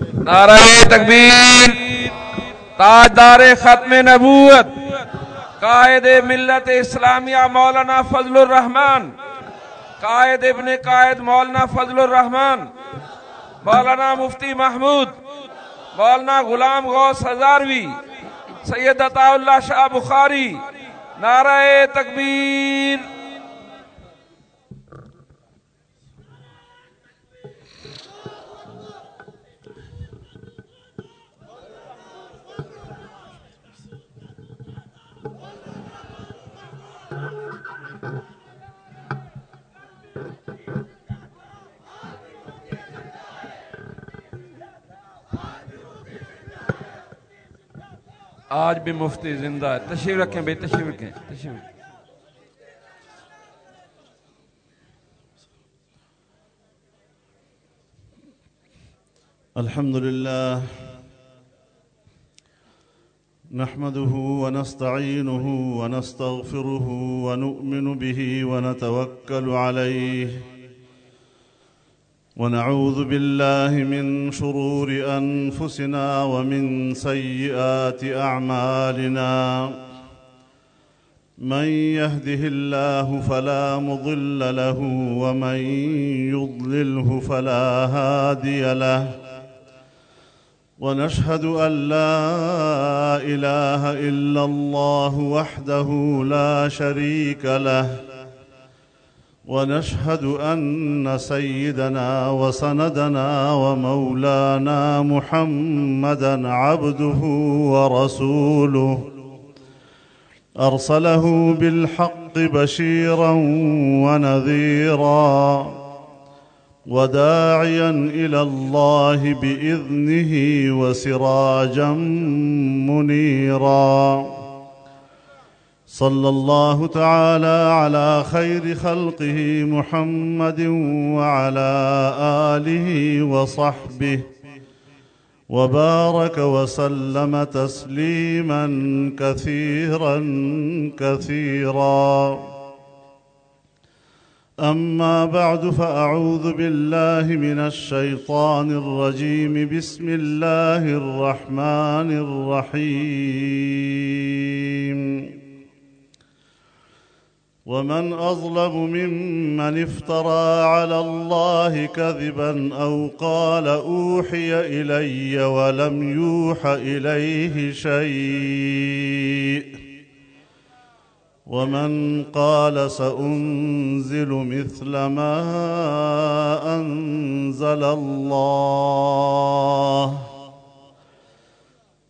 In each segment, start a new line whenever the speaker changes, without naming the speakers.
نعرہ تکبیر، تاجدار ختم نبوت، قائد ملت اسلامیہ مولانا فضل الرحمان قائد ابن قائد مولانا فضل الرحمان مولانا مفتی محمود، مولانا غلام غوث ہزاروی، سید عطا اللہ شاہ بخاری، نعرہ تکبیر۔ آج بھی مفتی زندہ ہے۔ تشریف رکھیں بھئی تشریف رکھیں۔ تشریف رکھیں۔
الحمد لله نحمده ونستعينه ونستغفره ونؤمن به ونتوكل عليه ونعوذ بالله من شرور أنفسنا ومن سيئات أعمالنا. من يهده الله فلا مضل له ومن يضلله فلا هادي له. ونشهد أن لا إله إلا الله وحده لا شريك له. ونشهد أن سيدنا وسندنا ومولانا محمدا عبده ورسوله. أرسله بالحق بشيرا ونذيرا وداعيا إلى الله بإذنه وسراجا منيرا. صلى الله تعالى على خير خلقه محمد وعلى آله وصحبه وبارك وسلم تسليما كثيرا كثيرا. أما بعد فأعوذ بالله من الشيطان الرجيم. بسم الله الرحمن الرحيم. ومن أظلم ممن افترى على الله كذبا أو قال أوحي إلي ولم يوح إليه شيء. ومن قال سأنزل مثل ما أنزل الله.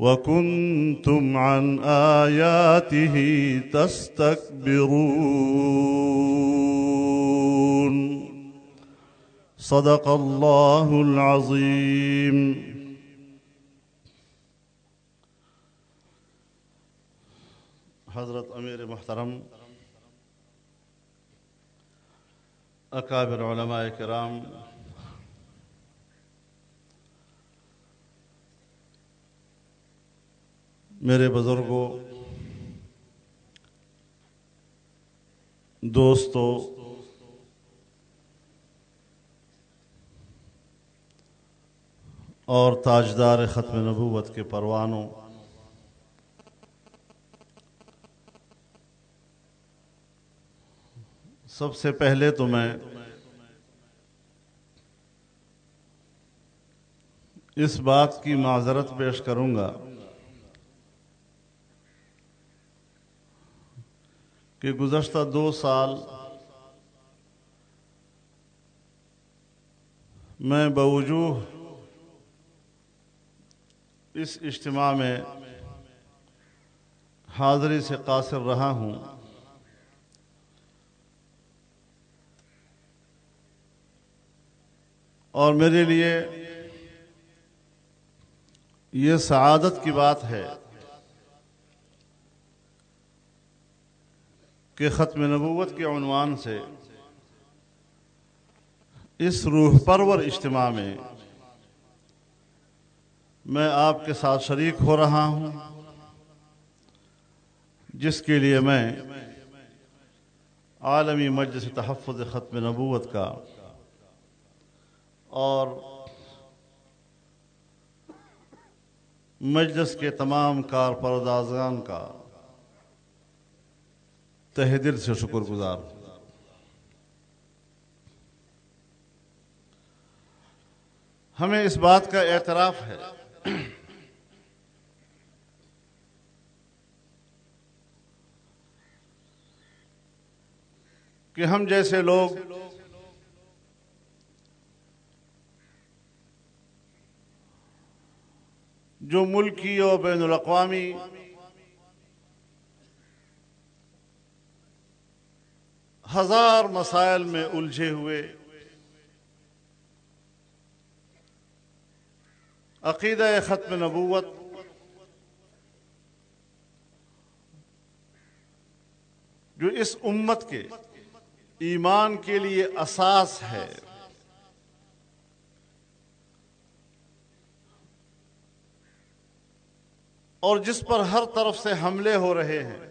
وكنتم عن آياته تستكبرون صدق الله العظيم حضرت امیر محترم اکابر علماء کرام میرے بزرگوں دوستوں اور تاجدار ختم نبوت کے پروانوں، سب سے پہلے تو میں اس بات کی معذرت پیش کروں گا کہ گزشتہ دو سال میں بوجوہ اس اجتماع میں حاضری سے قاصر رہا ہوں، اور میرے لیے یہ سعادت کی بات ہے کہ ختم نبوت کے عنوان سے اس روح پرور اجتماع میں میں آپ کے ساتھ شریک ہو رہا ہوں، جس کے لیے میں عالمی مجلس تحفظ ختم نبوت کا اور مجلس کے تمام کار پردازگان کا تہ دل سے شکر گزار۔ ہمیں اس بات کا اعتراف ہے۔ کہ ہم جیسے لوگ جو ملکی اور بین الاقوامی ہزار مسائل میں الجھے ہوئے۔ عقیدہ ختم نبوت۔ جو اس امت کے ایمان کے لیے اساس ہے۔ اور جس پر ہر طرف سے حملے ہو رہے ہیں۔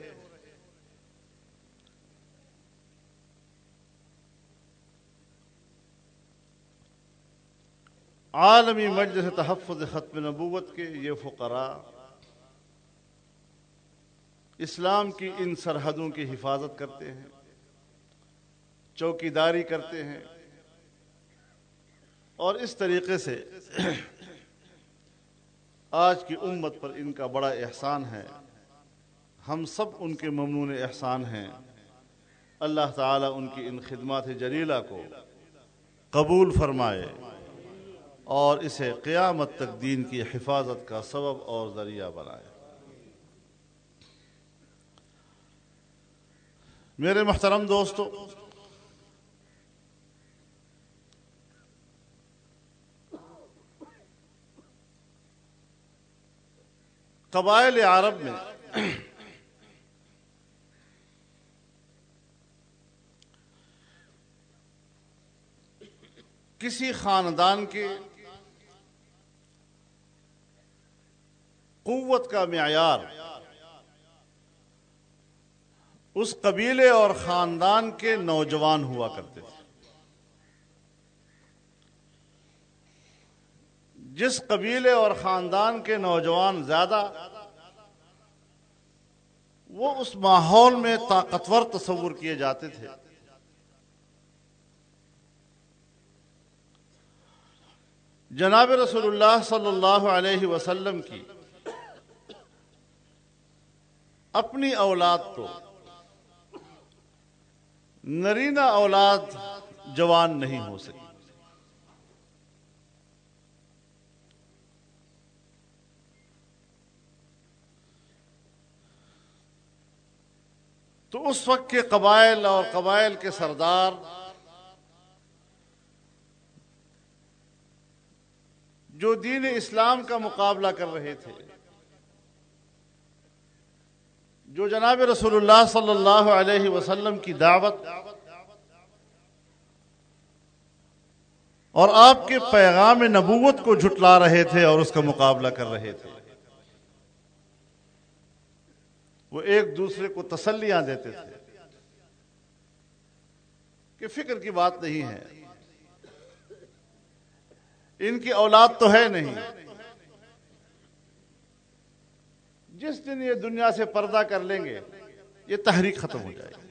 عالمی مجلس تحفظ ختم نبوت کے یہ فقراء، اسلام کی ان سرحدوں کی حفاظت کرتے ہیں چوکی داری کرتے ہیں، اور اس طریقے سے آج کی امت پر ان کا بڑا احسان ہے۔ ہم سب ان کے ممنون احسان ہیں۔ اللہ تعالیٰ ان کی ان خدمات جلیلہ کو قبول فرمائے۔ اور اسے قیامت تک دین کی حفاظت کا سبب اور ذریعہ بنائے۔ میرے محترم دوستو، قبائل عرب میں کسی خاندان کے قوت کا معیار۔ اس قبیلے اور خاندان کے نوجوان ہوا کرتے تھے۔ جس قبیلے اور خاندان کے نوجوان زیادہ، وہ اس ماحول میں طاقتور تصور کیے جاتے تھے۔ جناب رسول اللہ صلی اللہ علیہ وسلم کی اپنی اولاد تو نرینہ اولاد جوان نہیں ہو سکی تو اس وقت کے قبائل اور قبائل کے سردار جو دین اسلام کا مقابلہ کر رہے تھے جو جناب رسول اللہ صلی اللہ علیہ وسلم کی دعوت اور آپ کے پیغام نبوت کو جھٹلا رہے تھے اور اس کا مقابلہ کر رہے تھے۔ وہ ایک دوسرے کو تسلیاں دیتے تھے کہ فکر کی بات نہیں ہے۔ ان کی اولاد تو ہے نہیں۔ جس دن یہ دنیا سے پردہ کر لیں گے، یہ تحریک ختم ہو جائے گی۔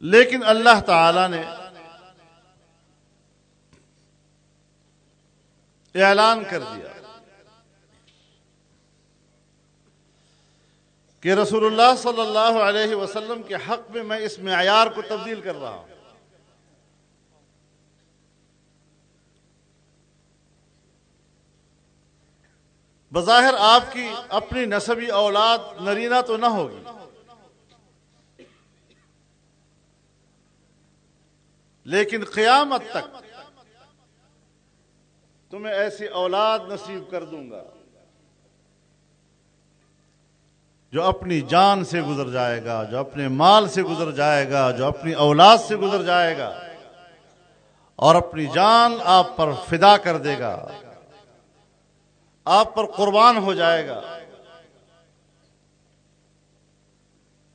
لیکن اللہ تعالی نے اعلان کر دیا کہ رسول اللہ صلی اللہ علیہ وسلم کے حق میں میں اس معیار کو تبدیل کر رہا ہوں۔ بظاہر آپ کی اپنی نصبی اولاد نرینا تو نہ ہوگی۔ لیکن قیامت تک تمہیں ایسی اولاد نصیب کر دوں گا جو اپنی جان سے گزر جائے گا، جو اپنے مال سے گزر جائے گا، جو اپنی اولاد سے گزر جائے گا اور اپنی جان آپ پر فدا کر دے گا۔ آپ پر قربان ہو جائے گا۔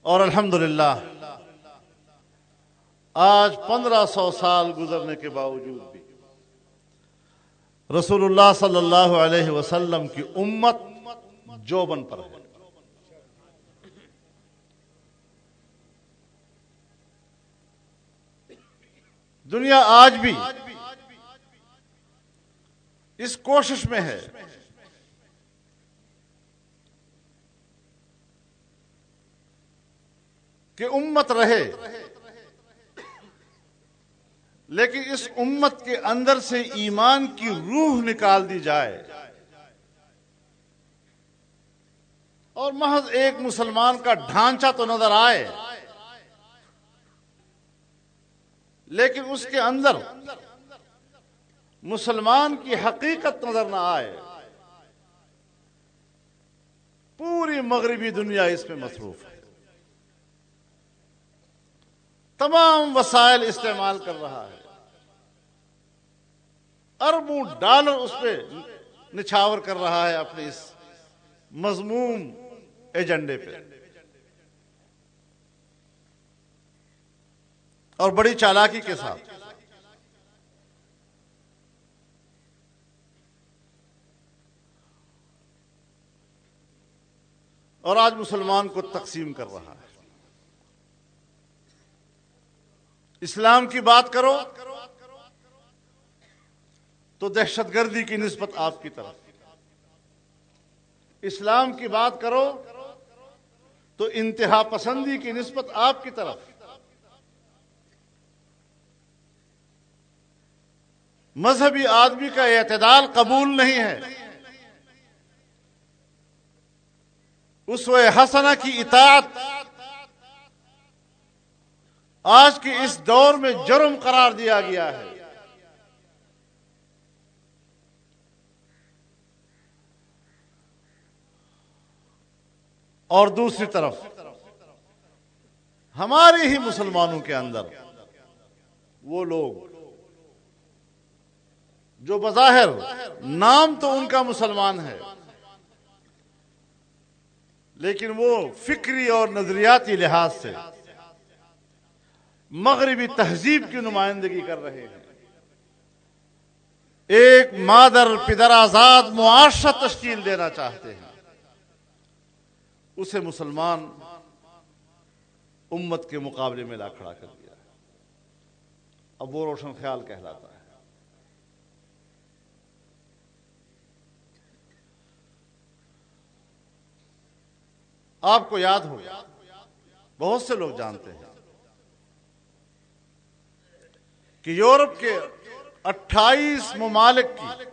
اور الحمدللہ، آج پندرہ سو سال گزرنے کے باوجود بھی رسول اللہ صلی اللہ علیہ وسلم کی امت جوبن پر ہے۔ دنیا آج بھی اس کوشش میں ہے کہ امت رہے۔ لیکن اس امت کے اندر سے ایمان کی روح نکال دی جائے۔ اور محض ایک مسلمان کا ڈھانچہ تو نظر آئے۔ لیکن اس کے اندر مسلمان کی حقیقت نظر نہ آئے۔ پوری مغربی دنیا اس میں مصروف ہے۔ تمام وسائل استعمال کر رہا ہے۔ اربوں ڈالر اس پہ نچھاور کر رہا ہے اپنے اس مضموم ایجنڈے پہ۔ اور بڑی چالاکی کے ساتھ۔ اور آج مسلمان کو تقسیم کر رہا ہے۔ اسلام کی بات کرو تو دہشت گردی کی نسبت آپ کی طرف۔ اسلام کی بات کرو تو انتہا پسندی کی نسبت آپ کی طرف۔ مذہبی آدمی کا اعتدال قبول نہیں ہے۔ اس و حسنہ کی اطاعت آج کے اس دور میں جرم قرار دیا گیا ہے۔ اور دوسری طرف، ہمارے ہی مسلمانوں کے اندر وہ لوگ جو بظاہر نام تو ان کا مسلمان ہے، لیکن وہ فکری اور نظریاتی لحاظ سے مغربی تہذیب کی نمائندگی کر رہے ہیں۔ ایک مادر پدر آزاد معاشرہ تشکیل دینا چاہتے ہیں۔ اسے مسلمان امت کے مقابلے میں لا کھڑا کر دیا اب وہ روشن خیال کہلاتا ہے۔ آپ کو یاد ہو، بہت سے لوگ جانتے ہیں۔ کہ یورپ کے اٹھائیس ممالک کی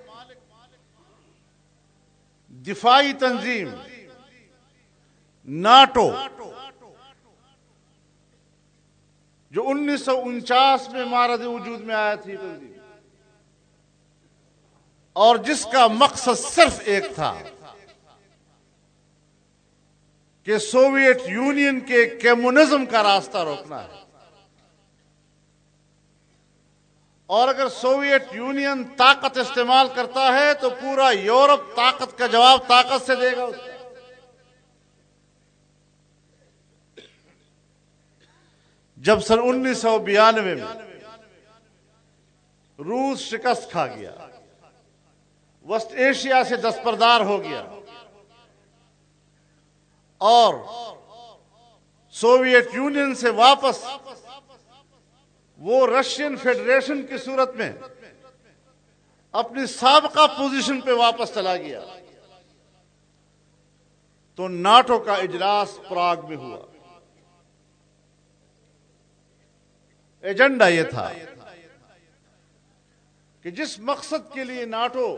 دفاعی تنظیم ناٹو جو انیس سو انچاس میں مارد وجود میں آیا تھی تنظیم، اور جس کا مقصد صرف ایک تھا کہ سوویت یونین کے کیمونزم کا راستہ روکنا ہے۔ اور اگر سوویت یونین طاقت استعمال کرتا ہے تو پورا یورپ طاقت کا جواب طاقت سے دے گا جب سن انیس سو بیانوے میں روس شکست کھا گیا وسط ایشیا سے دستبردار ہو گیا، اور سوویت یونین سے واپس وہ رشین فیڈریشن کی صورت میں اپنی سابقہ پوزیشن پہ واپس چلا گیا۔ تو ناٹو کا اجلاس پراگ میں ہوا۔ ایجنڈا یہ تھا کہ جس مقصد کے لیے ناٹو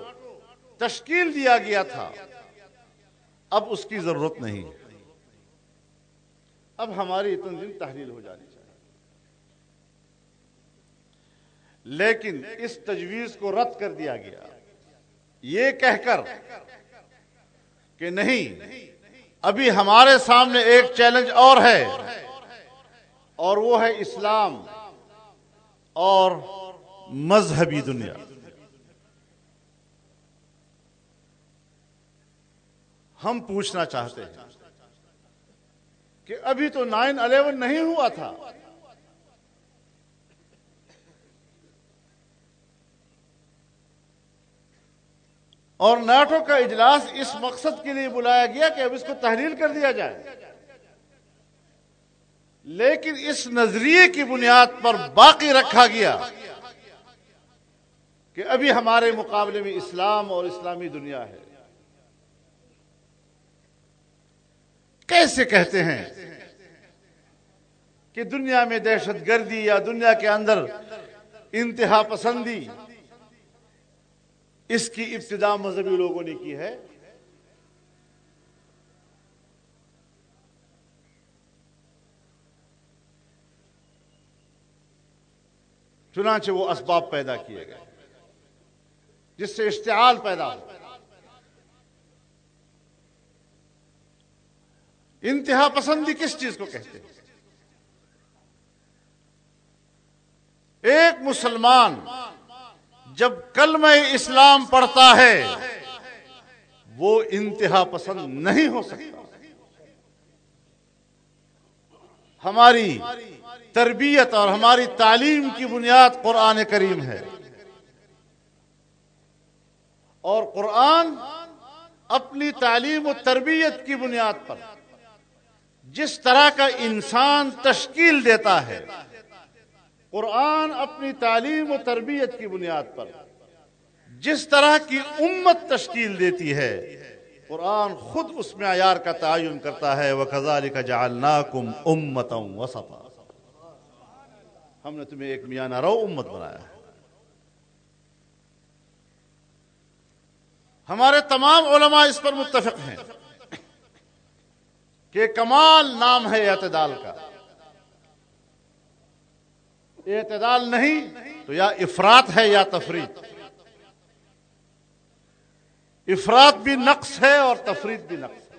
تشکیل دیا گیا تھا، اب اس کی ضرورت نہیں۔ اب ہماری تنظیم تحلیل ہو جانی چاہیے لیکن اس تجویز کو رد کر دیا گیا۔ یہ کہہ کر کہ نہیں، ابھی ہمارے سامنے ایک چیلنج اور ہے، اور وہ ہے اسلام اور مذہبی دنیا۔ ہم پوچھنا چاہتے ہیں کہ ابھی تو نائن الیون نہیں ہوا تھا۔ اور نیٹو کا اجلاس اس مقصد کے لیے بلایا گیا کہ اب اس کو تحلیل کر دیا جائے۔ لیکن اس نظریے کی بنیاد پر باقی رکھا گیا کہ ابھی ہمارے مقابلے میں اسلام اور اسلامی دنیا ہے۔ کیسے کہتے ہیں کہ دنیا میں دہشت گردی یا دنیا کے اندر انتہا پسندی اس کی ابتدا مذہبی لوگوں نے کی ہے۔ چنانچہ وہ اسباب پیدا کیے گئے، جس سے اشتعال پیدا ہو۔ انتہا پسندی کس چیز کو کہتے ہیں؟ ایک مسلمان جب کلمہ اسلام پڑھتا ہے، وہ انتہا پسند نہیں ہو سکتا۔ ہماری تربیت اور ہماری تعلیم کی بنیاد قرآن کریم ہے۔ اور قرآن اپنی تعلیم و تربیت کی بنیاد پر جس طرح کا انسان تشکیل دیتا ہے قرآن اپنی تعلیم و تربیت کی بنیاد پر جس طرح کی امت تشکیل دیتی ہے، قرآن خود اس معیار کا تعین کرتا ہے وہ خزال کا جالنا کم ہم نے تمہیں ایک میاں رو امت بنایا ہے۔ ہمارے تمام علماء اس پر متفق ہیں کہ کمال نام ہے اعتدال کا۔ اعتدال نہیں، تو یا افراد ہے یا تفرید۔ افراد بھی نقص ہے اور تفرید بھی نقص ہے۔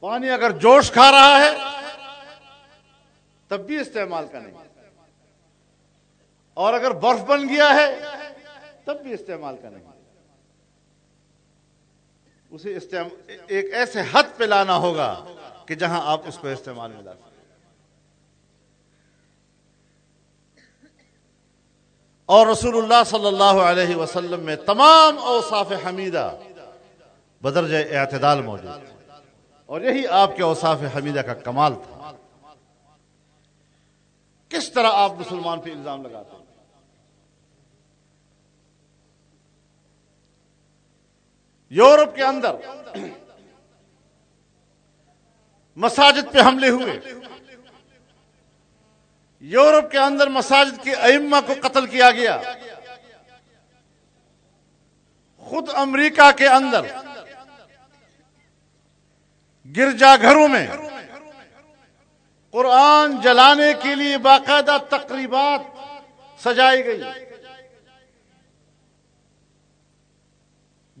پانی اگر جوش کھا رہا ہے، تب بھی استعمال کا نہیں۔ اور اگر برف بن گیا ہے، تب بھی استعمال کا نہیں۔ اسے ایک ایسے حد پہ لانا ہوگا کہ جہاں آپ اس کو استعمال میں لا سکیں۔ اور رسول اللہ صلی اللہ علیہ وسلم میں تمام اوصاف حمیدہ بدرج اعتدال موجود اور یہی آپ کے اوصاف حمیدہ کا کمال تھا۔ کس طرح آپ مسلمان پہ الزام لگاتے ہیں؟ یورپ کے اندر مساجد پہ حملے ہوئے۔ یورپ کے اندر مساجد کی ائمہ کو قتل کیا گیا۔ خود امریکہ کے اندر گرجا گھروں میں قرآن جلانے کے لیے باقاعدہ تقریبات سجائی گئی۔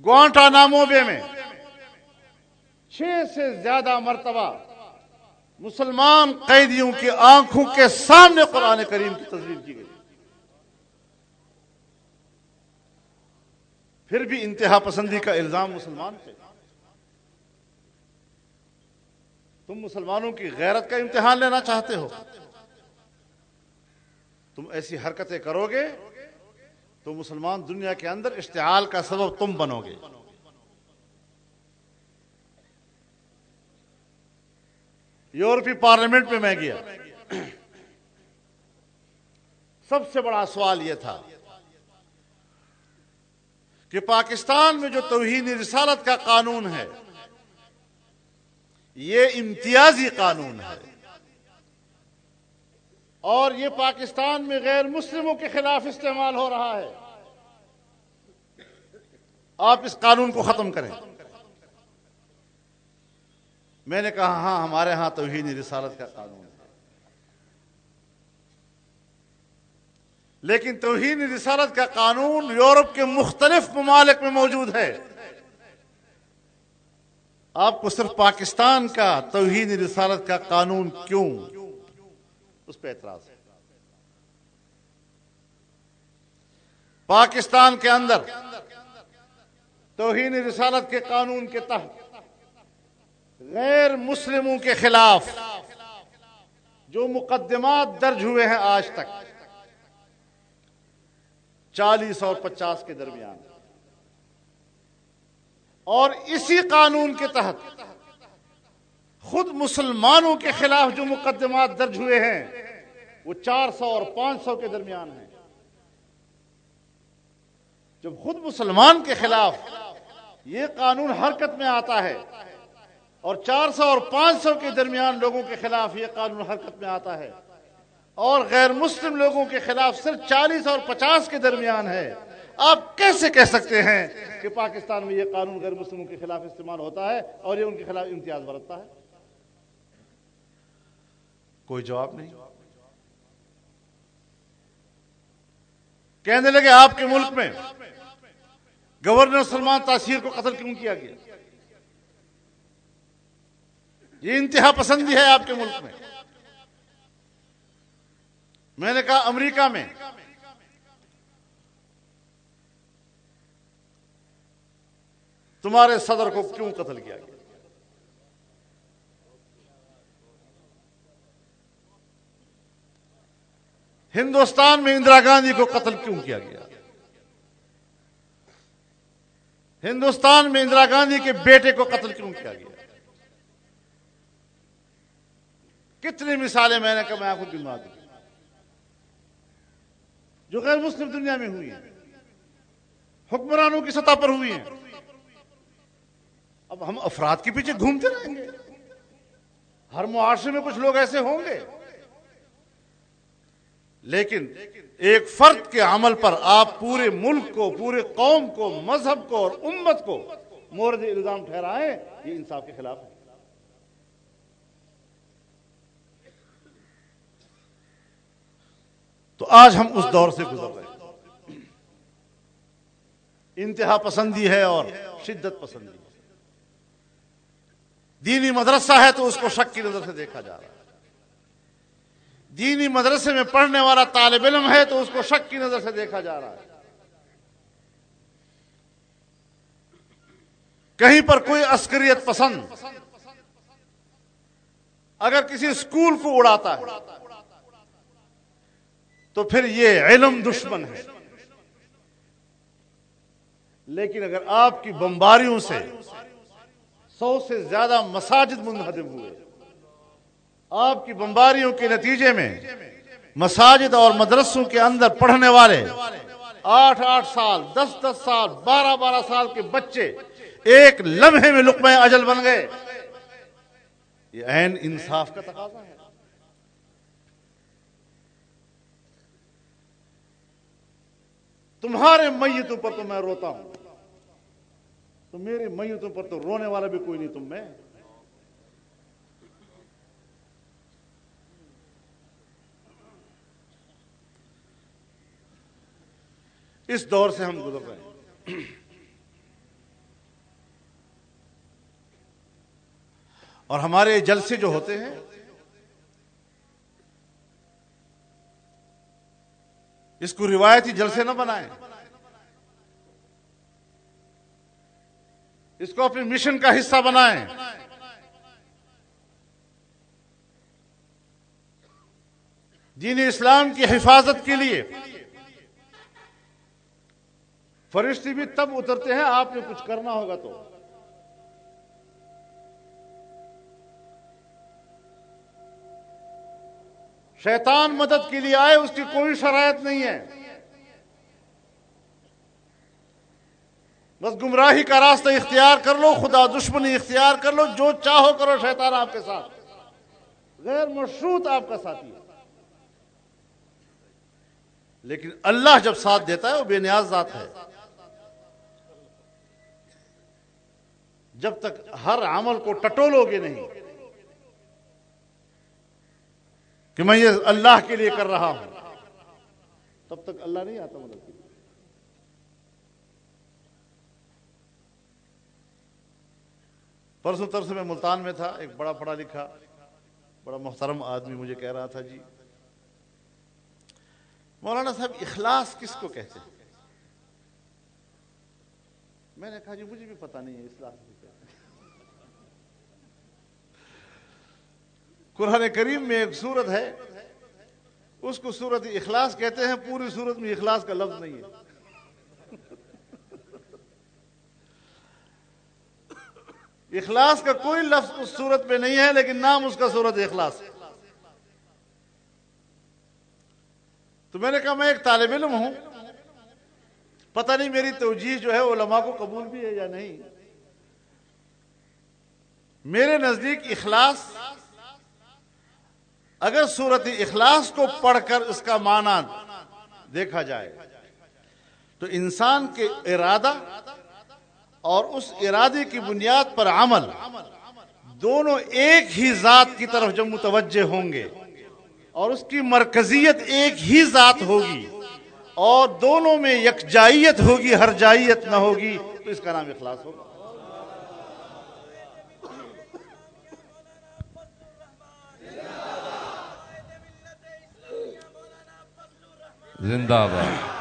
گوانٹا ناموبے میں چھ سے زیادہ مرتبہ مسلمان قیدیوں کی آنکھوں کے سامنے قرآن کریم کی تصویر کی گئی۔ پھر بھی انتہا پسندی کا الزام مسلمان پہ تم مسلمانوں کی غیرت کا امتحان لینا چاہتے ہو۔ تم ایسی حرکتیں کرو گے تو مسلمان دنیا کے اندر اشتعال کا سبب تم بنو گے۔ یورپی پارلیمنٹ میں میں گیا۔ سب سے بڑا سوال یہ تھا کہ پاکستان میں جو توہین رسالت کا قانون ہے، یہ امتیازی قانون ہے۔ اور یہ پاکستان میں غیر مسلموں کے خلاف استعمال ہو رہا ہے۔ آپ اس قانون کو ختم کریں۔ میں نے کہا ہاں ہمارے ہاں توہین رسالت کا قانون ہے۔ لیکن توہین رسالت کا قانون یورپ کے مختلف ممالک میں موجود ہے۔ آپ کو صرف پاکستان کا توہین رسالت کا قانون کیوں؟ اس پہ اعتراض۔ ہے پاکستان کے اندر توہین رسالت کے قانون کے تحت۔ غیر مسلموں کے خلاف جو مقدمات درج ہوئے ہیں آج تک، چالیس اور پچاس کے درمیان۔ اور اسی قانون کے تحت خود مسلمانوں کے خلاف جو مقدمات درج ہوئے ہیں، وہ چار سو اور پانچ سو کے درمیان ہیں۔ جب خود مسلمان کے خلاف یہ قانون حرکت میں آتا ہے اور چار سو اور پانچ سو کے درمیان لوگوں کے خلاف یہ قانون حرکت میں آتا ہے۔ اور غیر مسلم لوگوں کے خلاف صرف چالیس اور پچاس کے درمیان ہے۔ آپ کیسے کہہ سکتے ہیں کہ پاکستان میں یہ قانون غیر مسلموں کے خلاف استعمال ہوتا ہے اور یہ ان کے خلاف امتیاز برتتا ہے؟ کوئی جواب نہیں۔ کہنے لگے آپ کے ملک میں گورنر سلمان تاثیر کو قتل کیوں کیا گیا؟ یہ انتہا پسندی ہے آپ کے ملک میں۔ میں نے کہا امریکہ میں۔ تمہارے صدر کو کیوں قتل کیا گیا؟ ہندوستان میں اندرا گاندھی کو قتل کیوں کیا گیا؟ ہندوستان میں اندرا گاندھی کے بیٹے کو قتل کیوں کیا گیا؟ کتنی مثالیں میں نے کہا میں آپ کو گنوا دوں۔ جو غیر مسلم دنیا میں ہوئی ہیں، حکمرانوں کی سطح پر ہوئی ہیں۔ اب ہم افراد کے پیچھے گھومتے رہیں گے۔ ہر معاشرے میں کچھ لوگ ایسے ہوں گے۔ لیکن ایک فرد کے عمل پر آپ پورے ملک کو، پورے قوم کو، مذہب کو اور امت کو مورد الزام ٹھہرائیں، یہ انصاف کے خلاف ہے۔ تو آج ہم اس دور سے گزر رہے ہیں۔ انتہا پسندی ہے اور شدت پسندی دینی مدرسہ ہے تو اس کو شک کی نظر سے دیکھا جا رہا ہے۔ دینی مدرسے میں پڑھنے والا طالب علم ہے تو اس کو شک کی نظر سے دیکھا جا رہا ہے۔ کہیں پر کوئی عسکریت پسند، اگر کسی اسکول کو اڑاتا ہے تو پھر یہ علم دشمن ہے۔ لیکن اگر آپ کی بمباریوں سے سو سے زیادہ مساجد منہدم ہوئے، آپ کی بمباریوں کے نتیجے میں مساجد اور مدرسوں کے اندر پڑھنے والے آٹھ آٹھ سال، دس دس سال، بارہ بارہ سال کے بچے ایک لمحے میں لقمہ اجل بن گئے۔ یہ عین انصاف کا تقاضا ہے۔ تمہارے میتوں پر تو میں روتا ہوں۔ تو میرے میتوں پر تو رونے والا بھی کوئی نہیں تم میں۔ اس دور سے ہم گزر رہے ہیں۔ اور ہمارے جلسے جو ہوتے ہیں اس کو روایتی جلسے نہ بنائیں اس کو اپنے مشن کا حصہ بنائیں دین اسلام کی حفاظت کے لیے۔ فرشتی بھی تب اترتے ہیں، آپ نے کچھ کرنا ہوگا تو۔ شیطان مدد کے لیے آئے، اس کی کوئی شرائط نہیں ہے۔ بس گمراہی کا راستہ اختیار کر لو، خدا دشمنی اختیار کر لو، جو چاہو کرو شیطان آپ کے ساتھ۔ غیر مشروط آپ کا ساتھی ہے۔ لیکن اللہ جب ساتھ دیتا ہے، وہ بے نیاز ذات ہے۔ جب تک ہر عمل کو ٹٹولو گے نہیں۔ کہ میں یہ اللہ کے لیے کر رہا ہوں۔ تب تک اللہ نہیں آتا مدد کے لیے۔ پرسوں ترس میں ملتان میں تھا ایک بڑا پڑھا لکھا بڑا محترم آدمی مجھے کہہ رہا تھا جی مولانا صاحب اخلاص کس کو کہتے ہیں؟ میں نے کہا جی مجھے بھی پتا نہیں ہے اخلاص قرآن کریم میں ایک صورت ہے، اس کو صورت اخلاص کہتے ہیں، پوری صورت میں اخلاص کا لفظ نہیں ہے۔ اخلاص کا کوئی لفظ اس صورت پہ نہیں ہے، لیکن نام اس کا صورت اخلاص۔ تو میں نے کہا، میں ایک طالب علم ہوں، پتہ نہیں میری توجیح جو ہے علماء کو قبول بھی ہے یا نہیں۔ میرے نزدیک اخلاص اگر صورت اخلاص کو پڑھ کر اس کا معنی دیکھا جائے تو انسان کے ارادہ اور اس ارادے کی بنیاد پر عمل دونوں ایک ہی ذات کی طرف جب متوجہ ہوں گے اور اس کی مرکزیت ایک ہی ذات ہوگی اور دونوں میں یکجائیت ہوگی ہر جائیت نہ ہوگی، تو اس کا نام اخلاص ہوگا۔
زندہ باد۔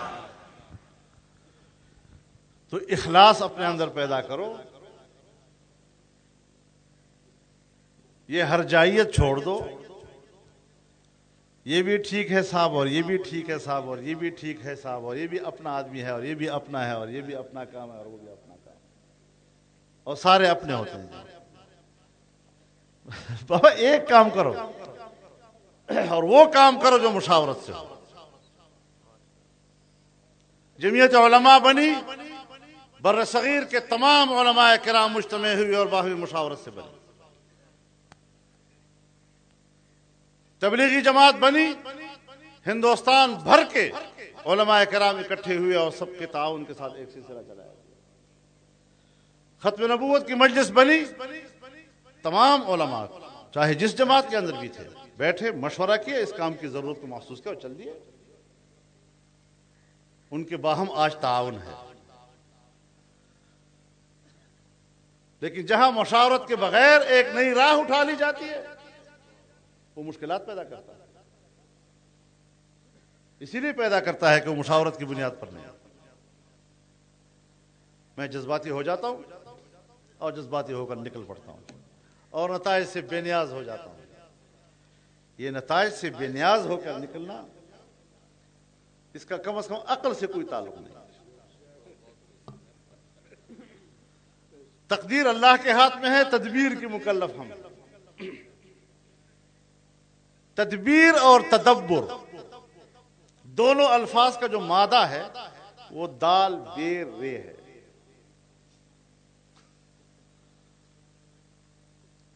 تو اخلاص اپنے اندر پیدا کرو۔ یہ ہر جائیت چھوڑ دو۔ یہ بھی ٹھیک ہے صاحب اور یہ بھی ٹھیک ہے صاحب اور یہ بھی ٹھیک ہے صاحب اور یہ بھی اپنا آدمی ہے اور یہ بھی اپنا ہے اور یہ بھی اپنا کام ہے اور وہ بھی اپنا کام ہے۔ اور سارے اپنے ہوتے ہیں۔ بابا، ایک کام کرو اور وہ کام کرو جو مشاورت سے ہو۔ جمعیت علماء بنی، بر صغیر کے تمام علماء کرام مجتمع ہوئی اور باہمی مشاورت سے بنی۔ تبلیغی جماعت بنی، ہندوستان بھر کے علماء کرام اکٹھے ہوئے اور سب کے تعاون کے ساتھ ایک سلسلہ چلایا۔ ختم نبوت کی مجلس بنی، تمام علماء، چاہے جس جماعت کے اندر بھی تھے، بیٹھے، مشورہ کیا، اس کام کی ضرورت کو محسوس کیا اور چل دیے۔ ان کے باہم آج تعاون ہے۔ لیکن جہاں مشاورت کے بغیر ایک نئی راہ اٹھا لی جاتی ہے، وہ مشکلات پیدا کرتا ہے۔ اسی لیے پیدا کرتا ہے کہ وہ مشاورت کی بنیاد پر نہیں۔ میں جذباتی ہو جاتا ہوں اور جذباتی ہو کر نکل پڑتا ہوں اور نتائج سے بے نیاز ہو جاتا ہوں۔ یہ نتائج سے بے نیاز ہو کر نکلنا اس کا کم از کم عقل سے کوئی تعلق نہیں۔ تقدیر اللہ کے ہاتھ میں ہے، تدبیر کی مکلف ہم۔ تدبیر اور تدبر، دونوں الفاظ کا جو مادہ ہے، وہ دال، بیر رے ہے۔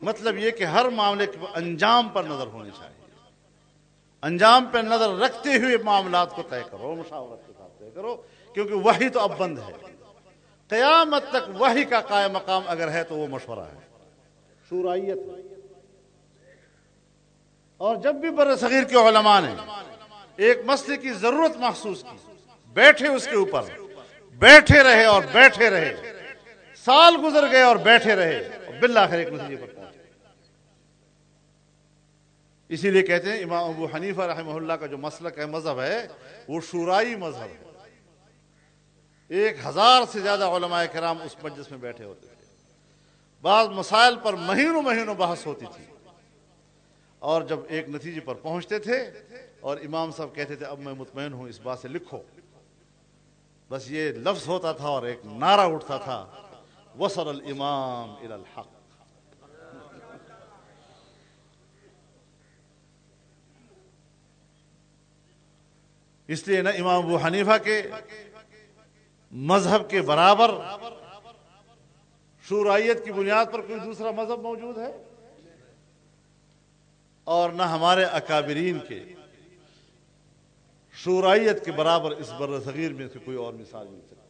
مطلب یہ کہ ہر معاملے کے انجام پر نظر ہونی چاہیے۔ انجام پہ نظر رکھتے ہوئے معاملات کو طے کرو، مشاورت کے ساتھ طے کرو، کیونکہ وہی تو اب بند ہے۔ قیامت تک وہی کا قائم مقام اگر ہے تو وہ مشورہ ہے۔ شورائیت اور جب بھی بر صغیر کے علماء نے ایک مسئلے کی ضرورت محسوس کی، بیٹھے اس کے اوپر، بیٹھے رہے اور بیٹھے رہے، سال گزر گئے اور بیٹھے رہے بالآخر ایک نتیجے پر پہنچے۔ اسی لیے کہتے ہیں امام ابو حنیفہ رحمہ اللہ کا جو مسلک ہے، مذہب ہے، وہ شورائی مذہب ہے۔ ایک ہزار سے زیادہ علماء کرام اس مجلس میں بیٹھے ہوتے تھے۔ بعض مسائل پر مہینوں مہینوں بحث ہوتی تھی۔ اور جب ایک نتیجے پر پہنچتے تھے اور امام صاحب کہتے تھے، اب میں مطمئن ہوں، اس بات سے لکھو۔ بس یہ لفظ ہوتا تھا اور ایک نعرہ اٹھتا تھا، وصل الامام الى الحق۔ اس لیے نہ امام ابو حنیفہ کے مذہب کے برابر شورائیت کی بنیاد پر کوئی دوسرا مذہب موجود ہے؟ اور نہ ہمارے اکابرین کے شورائیت کے برابر اس بر صغیر میں سے کوئی اور مثال مل سکتی۔ ہے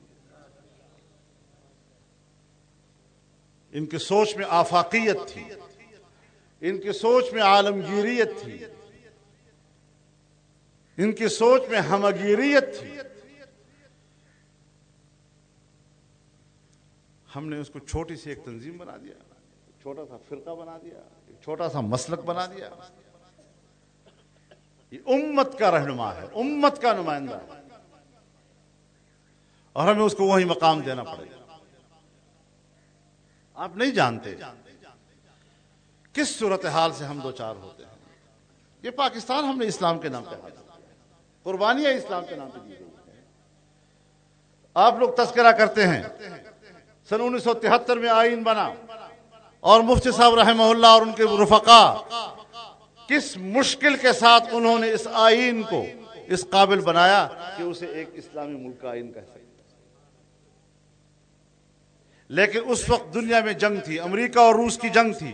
ان کی سوچ میں آفاقیت تھی۔ ان کی سوچ میں عالمگیریت تھی۔ ان کی سوچ میں ہمگیریت تھی۔ ہم نے اس کو چھوٹی سی ایک تنظیم بنا دیا۔ چھوٹا سا فرقہ بنا دیا۔ ایک چھوٹا سا مسلک بنا دیا۔ یہ امت کا رہنما ہے۔ امت کا نمائندہ ہے۔ اور ہمیں اس کو وہی مقام دینا پڑے۔ گا آپ نہیں جانتے کس صورتحال سے ہم دو چار ہوتے ہیں۔ یہ پاکستان ہم نے اسلام کے نام پہ قربانیاں اسلام کے نام پہ دی گئی آپ لوگ تذکرہ کرتے ہیں۔ سن انیس سو تہتر میں آئین بنا۔ اور مفتی صاحب رحمہ اللہ اور ان کے رفقا۔ کس مشکل کے ساتھ انہوں نے اس آئین کو اس قابل بنایا کہ اسے ایک اسلامی ملک کا آئین کہہ سکتے لیکن اس وقت دنیا میں جنگ تھی، امریکہ اور روس کی جنگ تھی۔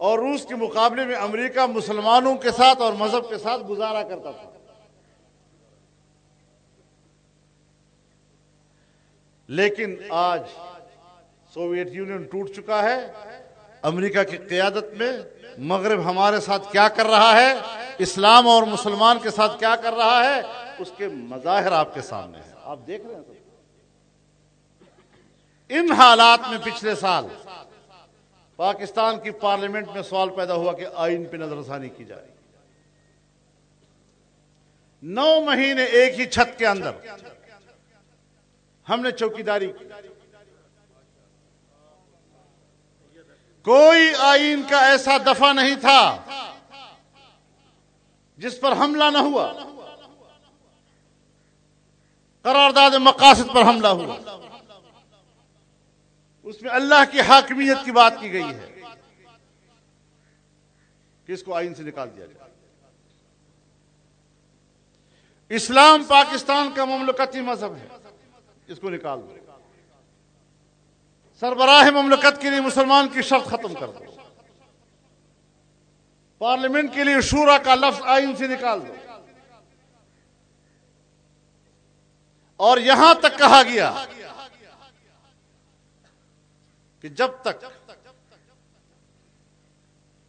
اور روس کے مقابلے میں امریکہ مسلمانوں کے ساتھ اور مذہب کے ساتھ گزارا کرتا تھا۔ لیکن آج سوویت یونین ٹوٹ چکا ہے۔ امریکہ کی قیادت میں مغرب ہمارے ساتھ کیا کر رہا ہے؟ اسلام اور مسلمان کے ساتھ کیا کر رہا ہے؟ اس کے مظاہر آپ کے سامنے ہیں۔ آپ دیکھ رہے ہیں ان حالات میں پچھلے سال پاکستان کی پارلیمنٹ میں سوال پیدا ہوا کہ آئین پہ نظر ثانی کی جائے نو مہینے ایک ہی چھت کے اندر ہم نے چوکیداری کی۔ کوئی آئین کا ایسا دفعہ نہیں تھا جس پر حملہ نہ ہوا۔ قرارداد مقاصد پر حملہ ہوا۔ اس میں اللہ کی حاکمیت کی بات کی گئی ہے کہ اس کو آئین سے نکال دیا جائے۔ اسلام پاکستان کا مملکتی مذہب ہے۔ اس کو نکال دو۔ سربراہ مملکت کے لیے مسلمان کی شرط ختم کر دو۔ پارلیمنٹ کے لیے شورا کا لفظ آئین سے نکال دو۔ اور یہاں تک کہا گیا کہ جب تک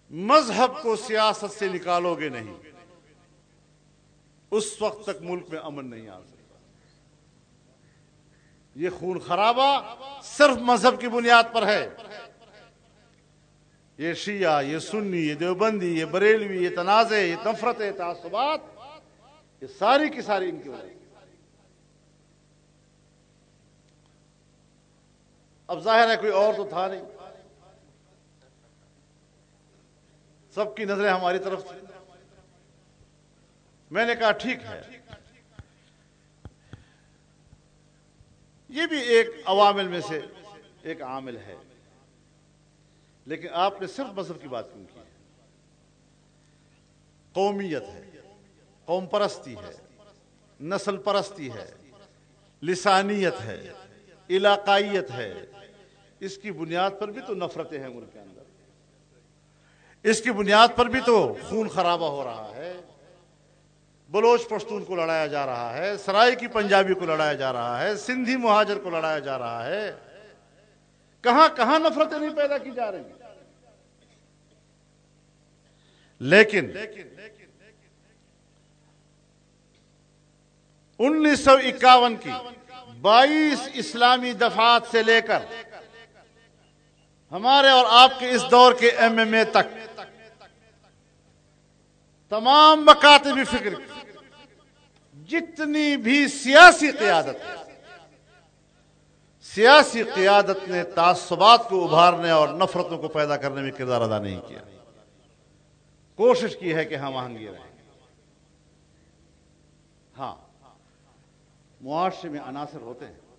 مذہب کو سیاست سے نکالو گے نہیں، اس وقت تک ملک میں امن نہیں آ سکتا۔ یہ خون خرابہ صرف مذہب کی بنیاد پر ہے۔ یہ شیعہ، یہ سنی، یہ دیوبندی، یہ بریلوی، یہ تنازع، یہ نفرت تعصبات، یہ ساری کی ساری ان کی وجہ۔ اب ظاہر ہے کوئی اور تو تھا نہیں۔ سب کی نظریں ہماری طرف تھی میں نے کہا ٹھیک ہے۔ یہ بھی ایک عوامل میں سے ایک عامل ہے۔ لیکن آپ نے صرف مذہب کی بات کیوں کی قومیت ہے، قوم پرستی ہے، نسل پرستی ہے، لسانیت ہے، علاقائیت ہے۔ اس کی بنیاد پر بھی تو نفرتیں ہیں ملک کے اندر۔ اس کی بنیاد پر بھی تو خون خرابہ ہو رہا ہے۔ بلوچ پشتون کو لڑایا جا رہا ہے، سرائی کی پنجابی کو لڑایا جا رہا ہے، سندھی مہاجر کو لڑایا جا رہا ہے۔ کہاں کہاں نفرتیں نہیں پیدا کی جا رہی لیکن انیس سو اکاون کی بائیس اسلامی دفعات سے لے کر ہمارے اور آپ کے اس دور کے ایم ایم اے تک۔ تمام مکاتبی فکر جتنی بھی سیاسی قیادت سیاسی قیادت نے تعصبات کو ابھارنے اور نفرتوں کو پیدا کرنے میں کردار ادا نہیں کیا۔ کوشش کی ہے کہ ہم آہنگی رہیں۔ ہاں معاشرے میں عناصر ہوتے ہیں۔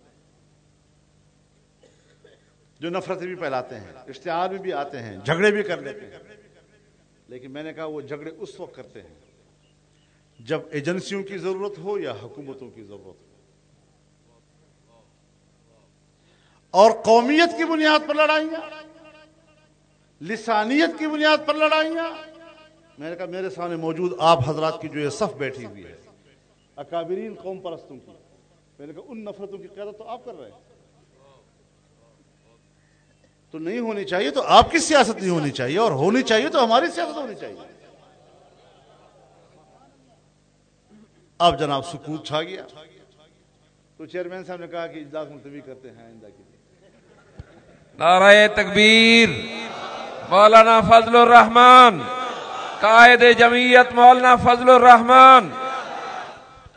جو نفرتیں بھی پھیلاتے ہیں اشتہار میں بھی آتے ہیں، جھگڑے بھی کر لیتے ہیں۔ لیکن میں نے کہا وہ جھگڑے اس وقت کرتے ہیں جب ایجنسیوں کی ضرورت ہو یا حکومتوں کی ضرورت ہو۔ اور قومیت کی بنیاد پر لڑائیاں، لسانیت کی بنیاد پر لڑائیاں۔ میں نے کہا میرے سامنے موجود آپ حضرات کی جو یہ صف بیٹھی ہوئی ہے، اکابرین قوم پرستوں کی۔ میں نے کہا ان نفرتوں کی قیادت تو آپ کر رہے ہیں۔ تو نہیں ہونی چاہیے تو آپ کی سیاست نہیں ہونی چاہیے اور ہونی چاہیے تو ہماری سیاست ہونی چاہیے۔ اب جناب سکوت چھا گیا۔ تو چیئرمین صاحب نے کہا کہ اجلاس ملتوی کرتے ہیں آئندہ کے لیے
نعرہ تکبیر۔ مولانا فضل الرحمان قائد جمعیت مولانا فضل الرحمان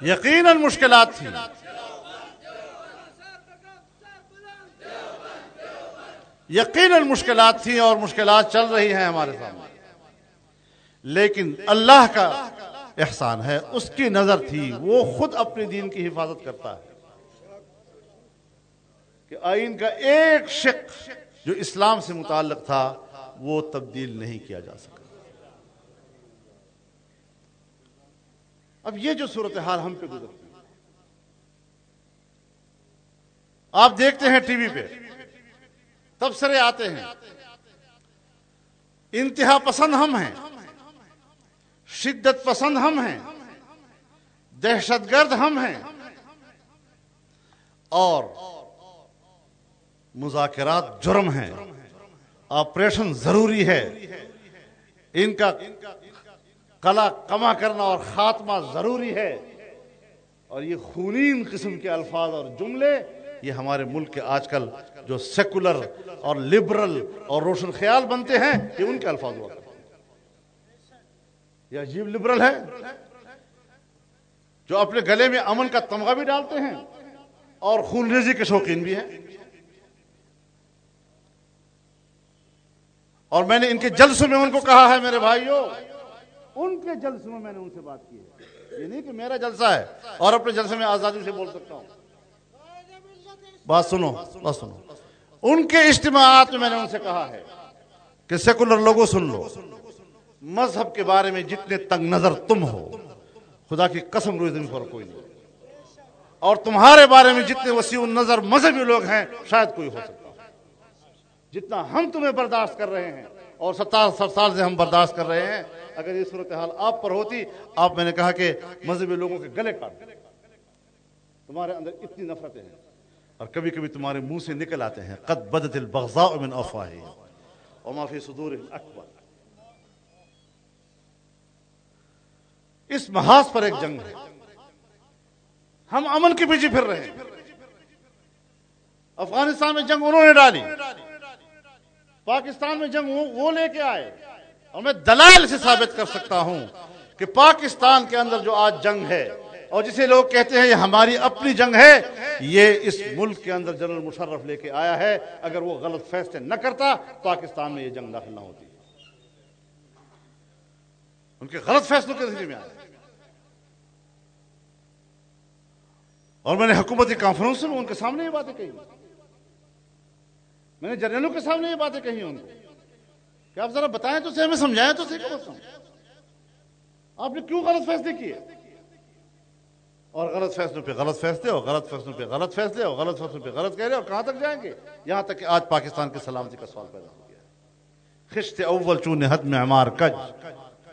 یقیناً مشکلات تھی یقیناً مشکلات تھیں اور مشکلات چل رہی ہیں ہمارے سامنے۔ لیکن اللہ کا احسان ہے، اس کی نظر تھی، وہ خود اپنے دین کی حفاظت کرتا ہے۔ کہ آئین کا ایک شک جو اسلام سے متعلق تھا، وہ تبدیل نہیں کیا جا سکا۔ اب یہ جو صورتحال ہم پہ گزرتی آپ دیکھتے ہیں ٹی وی پہ۔ تبصرے آتے ہیں۔ انتہا پسند ہم ہیں۔ شدت پسند ہم ہیں۔ دہشت گرد ہم ہیں۔ اور مذاکرات جرم ہیں۔ آپریشن ضروری ہے۔ ان کا کلا کما کرنا اور خاتمہ ضروری ہے۔ اور یہ خونین قسم کے الفاظ اور جملے، یہ ہمارے ملک کے آج کل جو سیکولر اور لبرل اور روشن خیال بنتے ہیں، یہ ان کے الفاظ ہوا۔ یہ عجیب لبرل ہے، جو اپنے گلے میں امن کا تمغہ بھی ڈالتے ہیں اور خون ریزی کے شوقین بھی ہیں۔ اور میں نے ان کے جلسوں میں ان کو کہا ہے، میرے بھائیوں، ان کے جلسوں میں میں نے ان سے بات کی ہے۔ یہ نہیں کہ میرا جلسہ ہے اور اپنے جلسے میں آزادی سے بول سکتا ہوں۔ بات سنو بات سنو۔ ان کے اجتماعات میں میں نے ان سے کہا ہے کہ سیکولر لوگوں سن لو۔ مذہب کے بارے میں جتنے تنگ نظر تم ہو، خدا کی قسم روز دن پر کوئی نہیں۔ اور تمہارے بارے میں جتنے وسیع نظر مذہبی لوگ ہیں، شاید کوئی ہو سکتا جتنا ہم تمہیں برداشت کر رہے ہیں اور ستار سال سے ہم برداشت کر رہے ہیں، اگر یہ صورتحال آپ پر ہوتی، آپ میں نے کہا کہ مذہبی لوگوں کے گلے کاٹ۔ تمہارے اندر اتنی نفرتیں ہیں۔ اور کبھی کبھی تمہارے منہ سے نکل آتے ہیں، قد بدت البغضاء من افواہ وما فی صدور اکبر. اس محاذ پر ایک جنگ ہے۔ ہم امن کے پیچھے پھر رہے ہیں۔ افغانستان میں جنگ انہوں نے ڈالی۔ پاکستان میں جنگ وہ لے کے آئے۔ اور میں دلائل سے ثابت کر سکتا ہوں کہ پاکستان کے اندر جو آج جنگ ہے اور جسے لوگ کہتے ہیں یہ ہماری اپنی جنگ ہے، یہ اس ملک کے اندر جنرل مشرف لے کے آیا ہے۔ اگر وہ غلط فیصلے نہ کرتا، پاکستان میں یہ جنگ داخل نہ ہوتی۔ ان کے غلط فیصلوں کے ذریعے میں آیا۔ اور میں نے حکومتی کانفرنس میں ان کے سامنے یہ باتیں کہی۔ میں نے جنرلوں کے سامنے یہ باتیں کہی ان کو۔ کہ آپ ذرا بتائیں تو ہمیں سمجھائیں تو آپ نے کیوں غلط فیصلے کیے؟ اور غلط فیصلوں پہ غلط فیصلے اور غلط فیصلوں پہ غلط فیصلے اور غلط فیصلوں پہ غلط کہہ رہے اور کہاں تک جائیں گے؟ یہاں تک کہ آج پاکستان کی سلامتی جی کا سوال پیدا ہو گیا خشت اول چون حد میں عمار کج،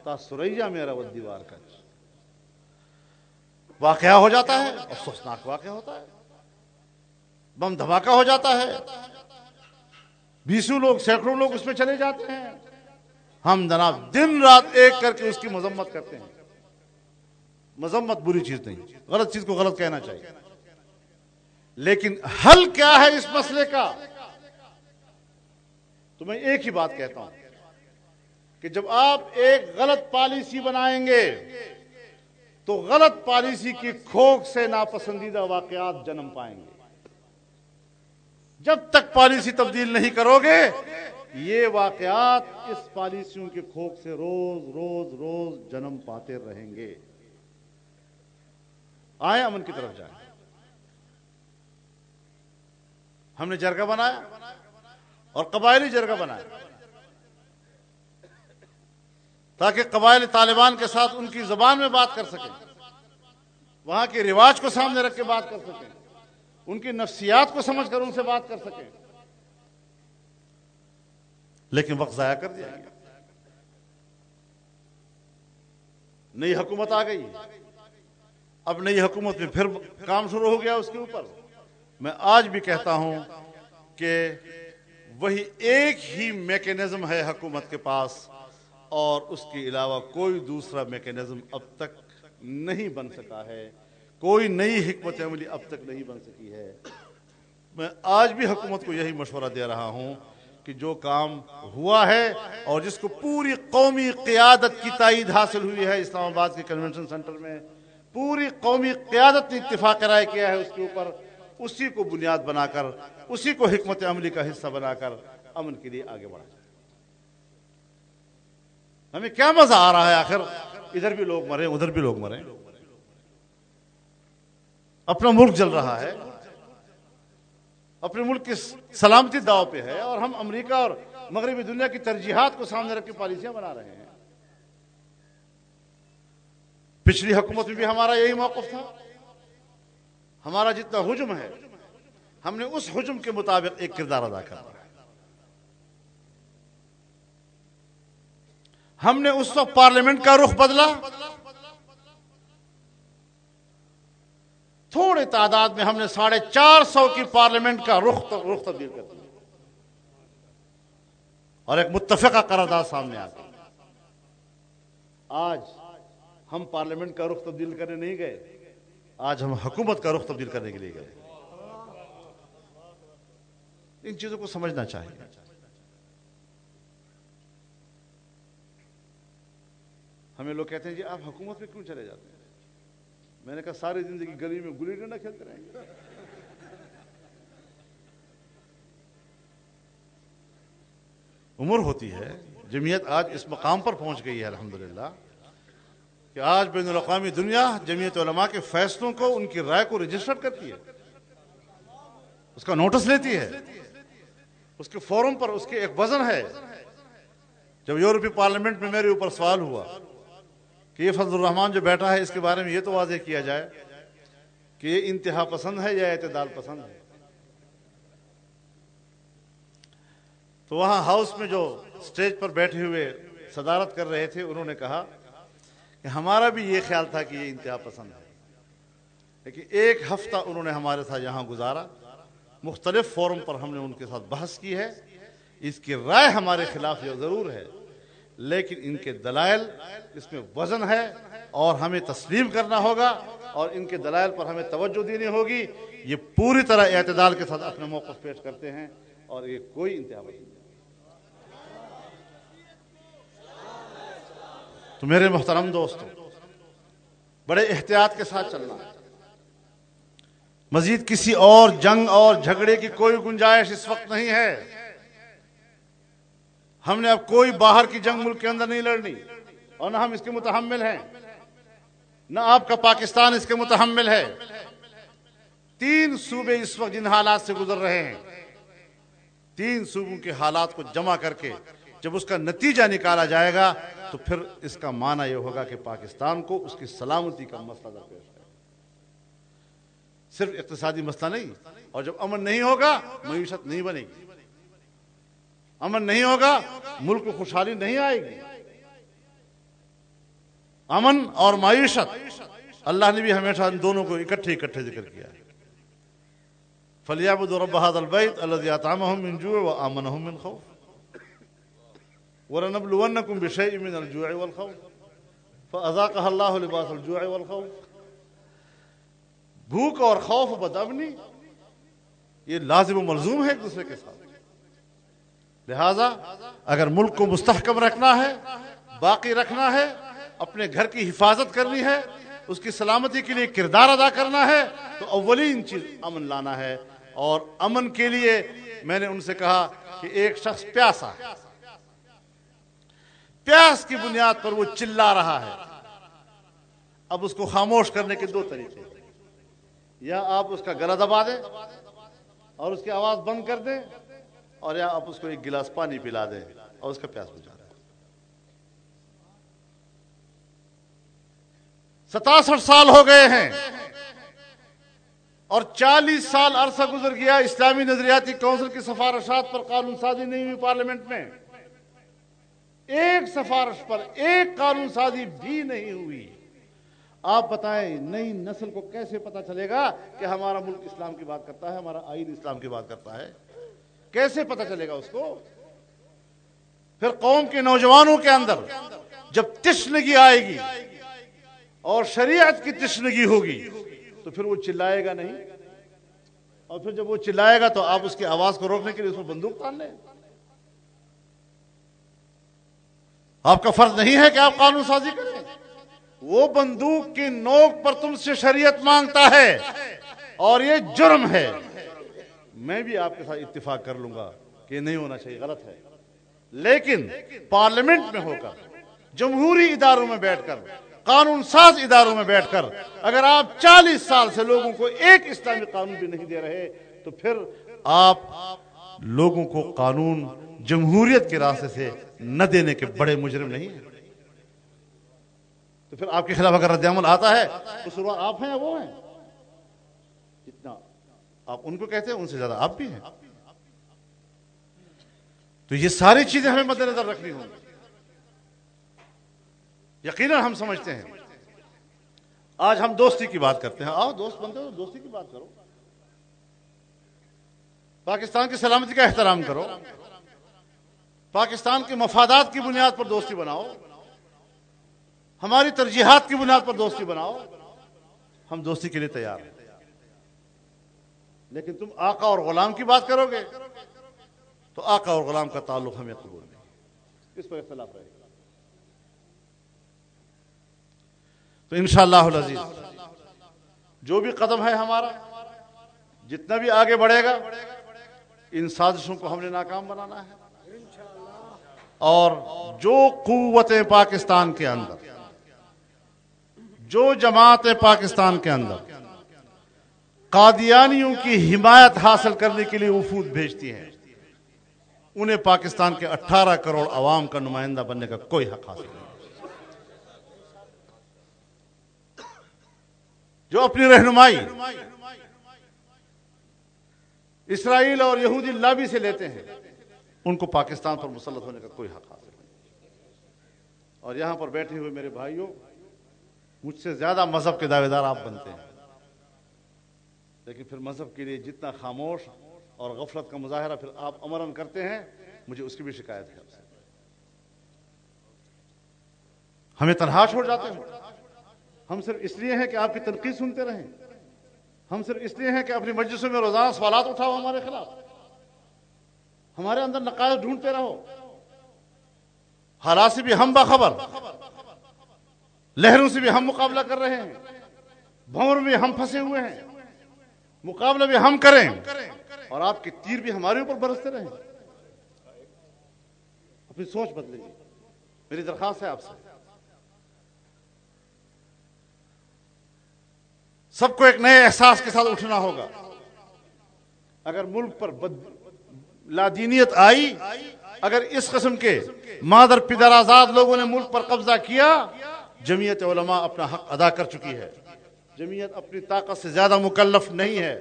تا سریا میرا وہ دیوار کج۔ واقعہ ہو جاتا ہے، افسوسناک واقعہ ہوتا ہے۔ بم دھماکہ ہو جاتا ہے۔ بیسوں لوگ، سینکڑوں لوگ اس میں چلے جاتے ہیں۔ ہم جناب دن رات ایک کر کے اس کی مذمت کرتے ہیں۔ مذمت بری چیز نہیں۔ غلط چیز کو غلط کہنا چاہیے۔ لیکن حل کیا ہے اس مسئلے کا؟ تو میں ایک ہی بات کہتا ہوں کہ جب آپ ایک غلط پالیسی بنائیں گے، تو غلط پالیسی کی کھوک سے ناپسندیدہ واقعات جنم پائیں گے۔ جب تک پالیسی تبدیل نہیں کرو گے، یہ واقعات اس پالیسیوں کے کھوک سے روز روز روز جنم پاتے رہیں گے۔ آئے امن کی طرف جائیں۔ ہم نے جرگہ بنایا اور قبائلی جرگہ بنایا تاکہ قبائلی طالبان کے ساتھ ان کی زبان میں بات کر سکیں، وہاں کے رواج کو سامنے رکھ کے بات کر سکیں، ان کی نفسیات کو سمجھ کر ان سے بات کر سکیں۔ لیکن وقت ضائع کر دیا۔ نئی حکومت آ گئی۔ اب نئی حکومت میں پھر کام شروع ہو گیا اس کے اوپر۔ میں آج بھی کہتا ہوں کہ وہی ایک ہی میکینزم ہے حکومت کے پاس اور اس کے علاوہ کوئی دوسرا میکینزم اب تک نہیں بن سکا ہے۔ کوئی نئی حکمت عملی اب تک نہیں بن سکی ہے۔ میں آج بھی حکومت کو یہی مشورہ دے رہا ہوں کہ جو کام ہوا ہے اور جس کو پوری قومی قیادت کی تائید حاصل ہوئی ہے اسلام آباد کے کنونشن سینٹر میں پوری قومی قیادت نے اتفاق رائے کیا ہے اس کے اوپر۔ اسی کو بنیاد بنا کر، اسی کو حکمت عملی کا حصہ بنا کر امن کے لیے آگے بڑھا۔ ہمیں کیا مزہ آ رہا ہے آخر؟ ادھر بھی لوگ مرے، ادھر بھی لوگ مرے۔ اپنا ملک جل رہا ہے۔ اپنے ملک کی سلامتی داؤ پہ ہے اور ہم امریکہ اور مغربی دنیا کی ترجیحات کو سامنے رکھ کے پالیسیاں بنا رہے ہیں۔ پچھلی حکومت میں بھی ہمارا یہی موقف تھا۔ ہمارا جتنا حجم ہے، ہم نے اس حجم کے مطابق ایک کردار ادا کرنا ہم نے اس وقت پارلیمنٹ کا رخ بدلا۔ تھوڑی تعداد میں ہم نے ساڑھے چار سو کی پارلیمنٹ کا رخ رخ تبدیل کر دیا۔ اور ایک متفقہ قرارداد سامنے آ آج ہم پارلیمنٹ کا رخ تبدیل کرنے نہیں گئے۔ آج ہم حکومت کا رخ تبدیل کرنے کے لیے گئے۔ ان چیزوں کو سمجھنا چاہیے۔ ہمیں لوگ کہتے ہیں جی آپ حکومت میں کیوں چلے جاتے ہیں؟ میں نے کہا ساری زندگی گلی میں گلی ڈنڈا کھیلتے رہیں گے۔ عمر ہوتی ہے، جمعیت آج اس مقام پر پہنچ گئی ہے، الحمدللہ۔ کہ آج بین الاقوامی دنیا جمعیت علماء کے فیصلوں کو ان کی رائے کو رجسٹر کرتی ہے۔ اس کا نوٹس لیتی ہے۔ اس کے فورم پر اس کے ایک وزن ہے۔ جب یورپی پارلیمنٹ میں میرے اوپر سوال ہوا کہ یہ فضل الرحمان جو بیٹھا ہے اس کے بارے میں یہ تو واضح کیا جائے کہ یہ انتہا پسند ہے یا اعتدال پسند ہے۔ تو وہاں ہاؤس میں جو سٹیج پر بیٹھے ہوئے صدارت کر رہے تھے انہوں نے کہا ہمارا بھی یہ خیال تھا کہ یہ انتہا پسند ہے۔ لیکن ایک ہفتہ انہوں نے ہمارے ساتھ یہاں گزارا۔ مختلف فورم پر ہم نے ان کے ساتھ بحث کی ہے۔ اس کی رائے ہمارے خلاف یہ ضرور ہے۔ لیکن ان کے دلائل اس میں وزن ہے اور ہمیں تسلیم کرنا ہوگا اور ان کے دلائل پر ہمیں توجہ دینی ہوگی۔ یہ پوری طرح اعتدال کے ساتھ اپنے موقف پیش کرتے ہیں اور یہ کوئی انتہا نہیں۔ تو میرے محترم دوستوں بڑے احتیاط کے ساتھ چلنا۔ مزید کسی اور جنگ اور جھگڑے کی کوئی گنجائش اس وقت نہیں ہے۔ ہم نے اب کوئی باہر کی جنگ ملک کے اندر نہیں لڑنی، اور نہ ہم اس کے متحمل ہیں، نہ آپ کا پاکستان اس کے متحمل ہے۔ تین صوبے اس وقت جن حالات سے گزر رہے ہیں، تین صوبوں کے حالات کو جمع کر کے جب اس کا نتیجہ نکالا جائے گا تو پھر اس کا معنی یہ ہوگا کہ پاکستان کو اس کی سلامتی کا مسئلہ درپیش ہے صرف اقتصادی مسئلہ نہیں، اور جب امن نہیں ہوگا، معیشت نہیں بنے گی۔ امن نہیں ہوگا، ملک کو خوشحالی نہیں آئے گی۔ امن اور معیشت، اللہ نے بھی ہمیشہ ان دونوں کو اکٹھے اکٹھے ذکر کیا ہے۔ فلیعبدوا رب هذا البيت الذي اطعمهم من جوع وامنهم من خوف۔ ولنبلونكم بشيء من الجوع والخوف. فاذاقها الله لباس الجوع والخوف. بھوک اور خوف بدامنی یہ لازم و ملزوم ہے ایک دوسرے کے ساتھ. لہذا اگر ملک کو مستحکم رکھنا ہے، باقی رکھنا ہے، اپنے گھر کی حفاظت کرنی ہے، اس کی سلامتی کے لیے کردار ادا کرنا ہے، تو اولین چیز امن لانا ہے۔ اور امن کے لیے میں نے ان سے کہا کہ ایک شخص پیاسا ہے۔ پیاس کی بنیاد پر وہ چلا رہا ہے۔ اب اس کو خاموش کرنے کے دو طریقے یا آپ اس کا گلا دبا دیں اور اس کی آواز بند کر دیں اور یا آپ اس کو ایک گلاس پانی پلا دیں اور اس کا پیاس بجا دیں۔ ستاسٹھ سال ہو گئے ہیں اور چالیس سال عرصہ گزر گیا، اسلامی نظریاتی کونسل کی سفارشات پر قانون سازی نہیں ہوئی پارلیمنٹ میں۔ ایک سفارش پر ایک قانون سازی بھی نہیں ہوئی۔ آپ بتائیں نئی نسل کو کیسے پتا چلے گا کہ ہمارا ملک اسلام کی بات کرتا ہے، ہمارا آئین اسلام کی بات کرتا ہے؟ کیسے پتا چلے گا اس کو؟ پھر قوم کے نوجوانوں کے اندر جب تشنگی آئے گی اور شریعت کی تشنگی ہوگی تو پھر وہ چلائے گا نہیں؟ اور پھر جب وہ چلائے گا تو آپ اس کی آواز کو روکنے کے لیے اس میں بندوق تان لیں۔ آپ کا فرض نہیں ہے کہ آپ قانون سازی کریں۔ وہ بندوق کی نوک پر تم سے شریعت مانگتا ہے۔ اور یہ جرم ہے۔ میں بھی آپ کے ساتھ اتفاق کر لوں گا کہ نہیں ہونا چاہیے، غلط ہے۔ لیکن پارلیمنٹ میں ہو کر، جمہوری اداروں میں بیٹھ کر، قانون ساز اداروں میں بیٹھ کر، اگر آپ چالیس سال سے لوگوں کو ایک اسلامی قانون بھی نہیں دے رہے، تو پھر آپ لوگوں کو قانون جمہوریت کے راستے سے نہ دینے کے بڑے مجرم نہیں ہیں۔ تو پھر آپ کے خلاف اگر رد عمل آتا ہے، تو آپ ہیں یا وہ ہیں؟ جتنا آپ ان کو کہتے ہیں، ان سے زیادہ آپ بھی ہیں۔ تو یہ ساری چیزیں ہمیں مد نظر رکھنی ہوں۔ یقیناً ہم سمجھتے ہیں۔ آج ہم دوستی کی بات کرتے ہیں۔ آؤ دوست بنتے ہو دوستی کی بات کرو۔ پاکستان کی سلامتی کا احترام کرو۔ پاکستان کے مفادات کی بنیاد پر دوستی بناؤ، ہماری ترجیحات کی بنیاد پر دوستی بناؤ، ہم دوستی کے لیے تیار ہیں۔ لیکن تم آقا اور غلام کی بات کرو گے، تو آقا اور غلام کا تعلق ہمیں قبول نہیں۔ اس پر اختلاف رہے گا۔ تو انشاءاللہ العزیز، جو بھی قدم ہے ہمارا، جتنا بھی آگے بڑھے گا، ان سازشوں کو ہم نے ناکام بنانا ہے۔ اور جو قوتیں پاکستان کے اندر، جو جماعتیں پاکستان کے اندر قادیانیوں کی حمایت حاصل کرنے کے لیے وفود بھیجتی ہیں، انہیں پاکستان کے اٹھارہ کروڑ عوام کا نمائندہ بننے کا کوئی حق حاصل نہیں۔ جو اپنی رہنمائی اسرائیل اور یہودی لابی سے لیتے ہیں ان کو پاکستان پر مسلط ہونے کا کوئی حق حاصل نہیں۔ اور یہاں پر بیٹھے ہوئے میرے بھائیوں، مجھ سے زیادہ مذہب کے دعوے دار آپ بنتے ہیں۔ لیکن پھر مذہب کے لیے جتنا خاموش اور غفلت کا مظاہرہ پھر آپ امرن کرتے ہیں، مجھے اس کی بھی شکایت ہے۔ ہمیں تنہا چھوڑ جاتے ہیں۔ ہم صرف اس لیے ہیں کہ آپ کی تنقید سنتے رہیں۔ ہم صرف اس لیے ہیں کہ اپنی مجلسوں میں روزانہ سوالات اٹھاؤ ہمارے خلاف۔ ہمارے اندر نقائص ڈھونڈتے رہو۔ حالات سے بھی ہم باخبر، لہروں سے بھی ہم مقابلہ کر رہے ہیں بھور میں ہم پھنسے ہوئے ہیں، مقابلہ بھی ہم کریں۔ اور آپ کے تیر بھی ہمارے اوپر برستے رہیں۔ اپنی سوچ بدلے میری درخواست ہے آپ سے۔ سب کو ایک نئے احساس کے ساتھ اٹھنا ہوگا۔ اگر ملک پر لادینیت آئی، اگر اس قسم کے مادر پدر آزاد لوگوں نے ملک پر قبضہ کیا، جمعیت علماء اپنا حق ادا کر چکی ہے۔ جمعیت اپنی طاقت سے زیادہ مکلف نہیں ہے۔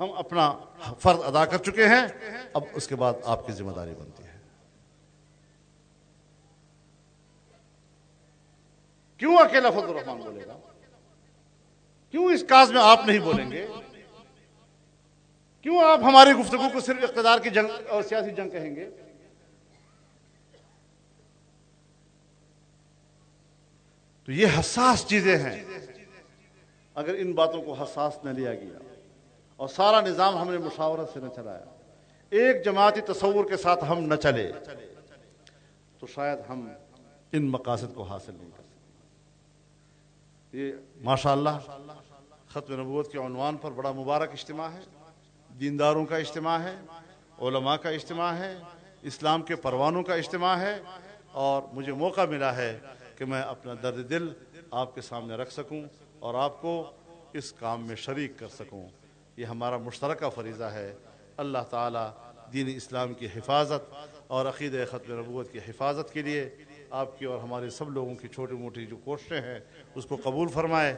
ہم اپنا فرض ادا کر چکے ہیں، اب اس کے بعد آپ کی ذمہ داری بنتی ہے۔ کیوں اکیلا فضل الرحمان بولے گا؟ کیوں اس کاز میں آپ نہیں بولیں گے؟ کیوں آپ ہماری گفتگو کو صرف اقتدار کی جنگ اور سیاسی جنگ کہیں گے؟ تو یہ حساس چیزیں ہیں۔ اگر ان باتوں کو حساس نہ لیا گیا اور سارا نظام ہم نے مشاورت سے نہ چلایا، ایک جماعتی تصور کے ساتھ ہم نہ چلے، تو شاید ہم ان مقاصد کو حاصل نہیں کر سکتے۔ یہ ماشاء اللہ ختم نبوت کے عنوان پر بڑا مبارک اجتماع ہے۔ دینداروں کا اجتماع ہے، علماء کا اجتماع ہے، اسلام کے پروانوں کا اجتماع ہے اور مجھے موقع ملا ہے کہ میں اپنا درد دل آپ کے سامنے رکھ سکوں اور آپ کو اس کام میں شریک کر سکوں۔ یہ ہمارا مشترکہ فریضہ ہے۔ اللہ تعالیٰ دین اسلام کی حفاظت اور عقید ختم نبوت کی حفاظت کے لیے آپ کی اور ہمارے سب لوگوں کی چھوٹی موٹی جو کوششیں ہیں، اس کو قبول فرمائے۔